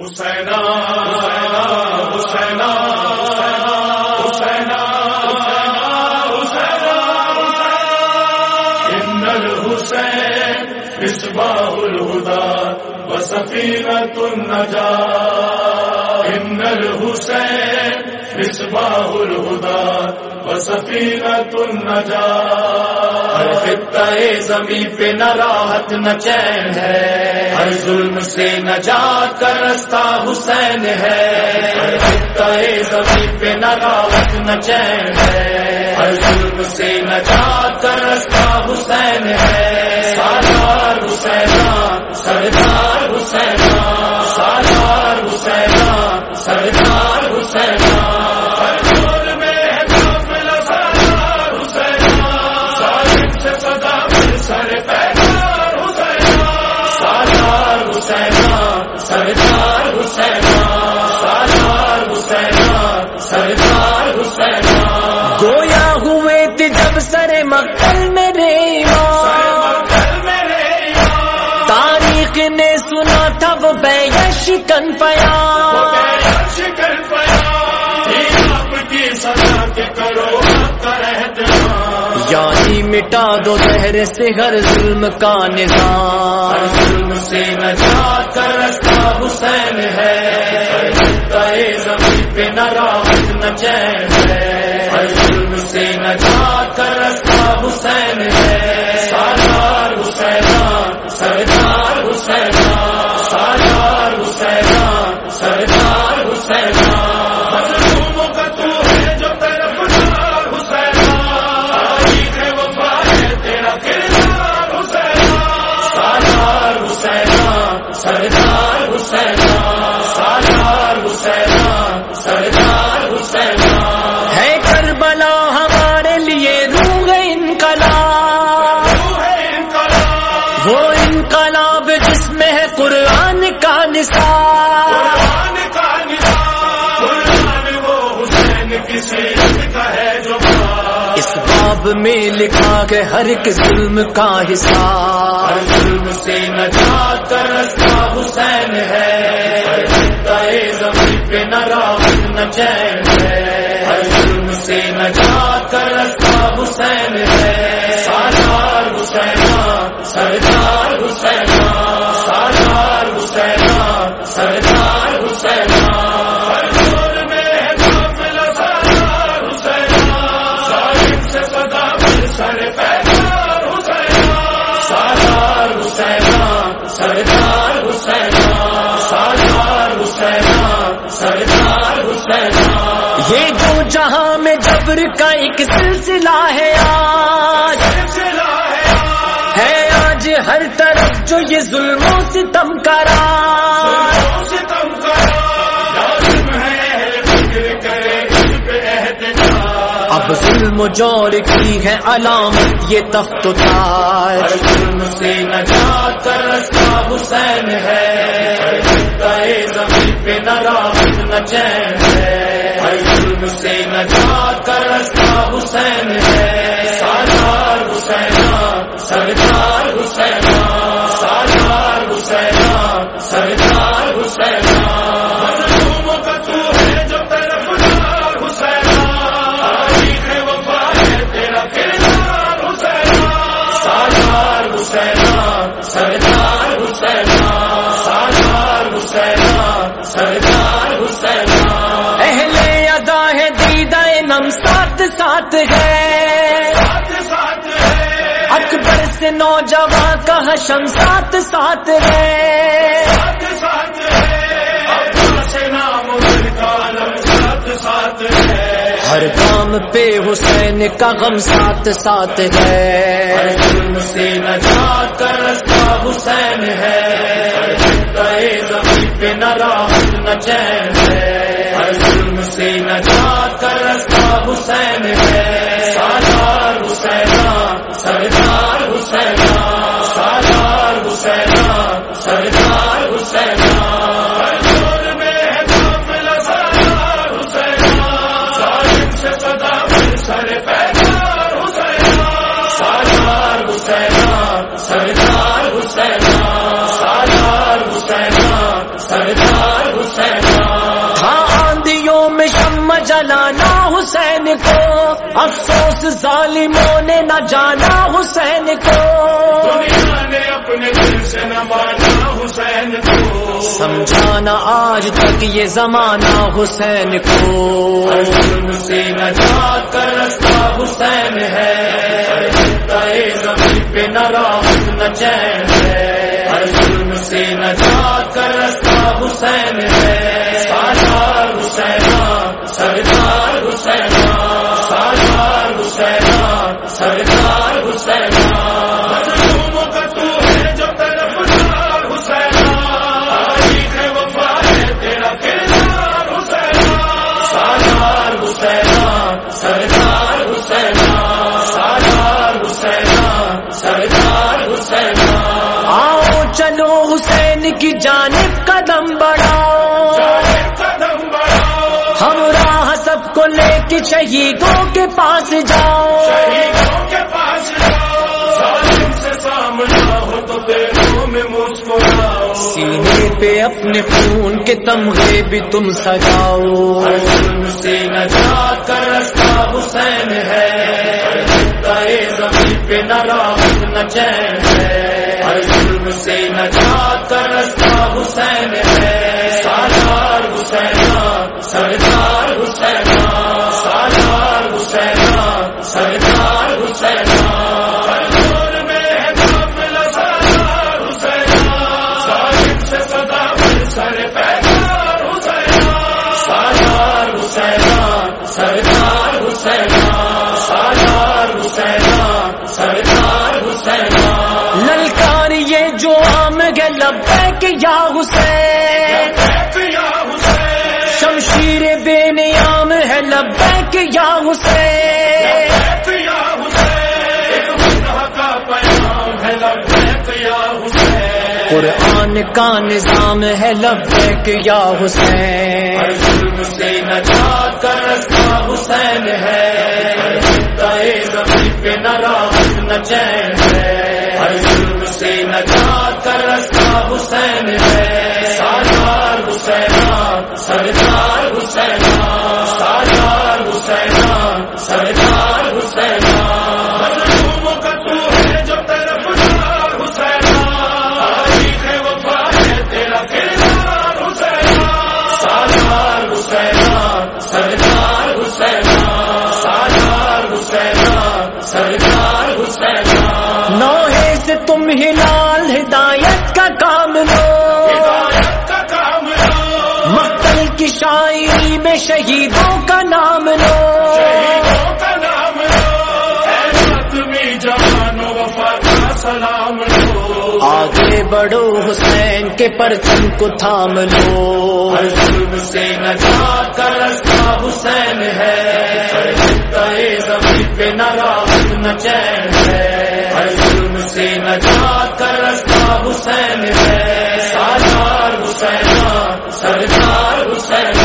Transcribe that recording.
حسینا حسینا حسینا حسینا ان الحسین مصباح الهدى وسفينة النجاة ان الحسین مصباح الهدى وسفينة النجاة ہر خطہ زمین پہ نہ راحت، نہ چین ہے۔ ہر ظلم سے نجات کا رستہ حسین ہے۔ ہر خطہ زمین پہ نہ راحت، نہ چین ہے۔ ہر ظلم سے نجات کا رستہ حسین ہے۔ سالار حسین سردار حسینا سالار حسینا سردار حسینا گویا ہوئے تھے جب سر مقتل میرے تاریخ نے سنا تھا وہ بے شکن پیا پیا آپ کی سزا کے کرو یعنی مٹا دو زہر سے ہر ظلم کا نظام۔ ظلم سے نجات کا رستہ حسین ہے۔ زمین پہ نہ راحت، نہ چین ہے۔ ظلم سے نجات کا رستہ حسین ہے۔ کتاب میں لکھا کہ ہر ایک ظلم کا حساب ہر ظلم سے نجات کا رستہ حسین ہے۔ زمین پہ نہ راحت نہ چین ہے۔ ہر ظلم سے نجات کا رستہ حسین ہے۔ سردار حسین سردار حسین سردار حسینا سالار حسینا سردار حسینا یہ جو جہاں میں جبر کا ایک سلسلہ ہے آج ہے آج۔ ہر طرف جو یہ ظلم و ستم کرا۔ اب ظلم و جور کی ہے علامت یہ تخت و تاج۔ ظلم سے نجات کا رستہ حسین ہے۔ ہر زمین پہ نہ راحت نہ چین ہے۔ ظلم سے نجات کا رستہ حسین ہے۔ سالار حسینا سردار حسینا سالار حسینا سردار حسینا نم ساتھ ساتھ ہے۔ اکبر سے نوجوان کا حشم ساتھ ساتھ ہے۔ ہر کام پہ حسین کا غم ساتھ ساتھ ہے۔ سے نجات کا رستہ حسین ہے۔ پہ نہ راحت نہ چین ہے۔ ہر ظلم سے نجات حسین ہے سالار حسین سردار افسوس ظالموں نے نہ جانا حسین کو۔ دنیا نے اپنے دل سے نہ مانا حسین کو۔ سمجھانا آج تک یہ زمانہ حسین کو۔ سے نجات کا رستہ حسین ہے۔ تئے زمین پہ نہ راحت نہ چین ہے۔ ہر ظلم سے نجات کا رستہ حسین ہے۔ سالار حسین سردار کی جانب قدم بڑھاؤ ہم راہ سب کو لے کے شہیدوں کے پاس جاؤ سینے پہ اپنے خون کے تمغے بھی تم سجاؤ۔ ہر ظلم سے نجات کا رستہ حسین ہے۔ تئے زمین پہ نہ راحت نہ چین ہے۔ ظلم سے نجات کا رستہ حسین ہے۔ نام عام ہے لبیک یا حسین. شمشیر بے نیام ہے لبیک یا حسین ہے لبیک یا حسین. قرآن کا نظام ہے لبیک یا حسین؟ ہر ظلم کا رستہ حسین ہے۔ تئے زمین پہ نہ راحت، نہ چین ہے۔ ہر ظلم سے نجات کا رستہ حسین ہے۔ سالار حسین سردار حسین نوحے سے تم ہلال ہدایت کا کام لو ہدایت کا کام مقتل کی شاعری میں شہیدوں بڑو حسین کے پرچم کو تھام لو۔ ظلم سے نجات کا رستہ حسین ہے۔ زمین پہ نہ راحت نہ چین ہے۔ ہر ظلم سے نجات کا رستہ حسین ہے۔ سالار حسین سردار حسین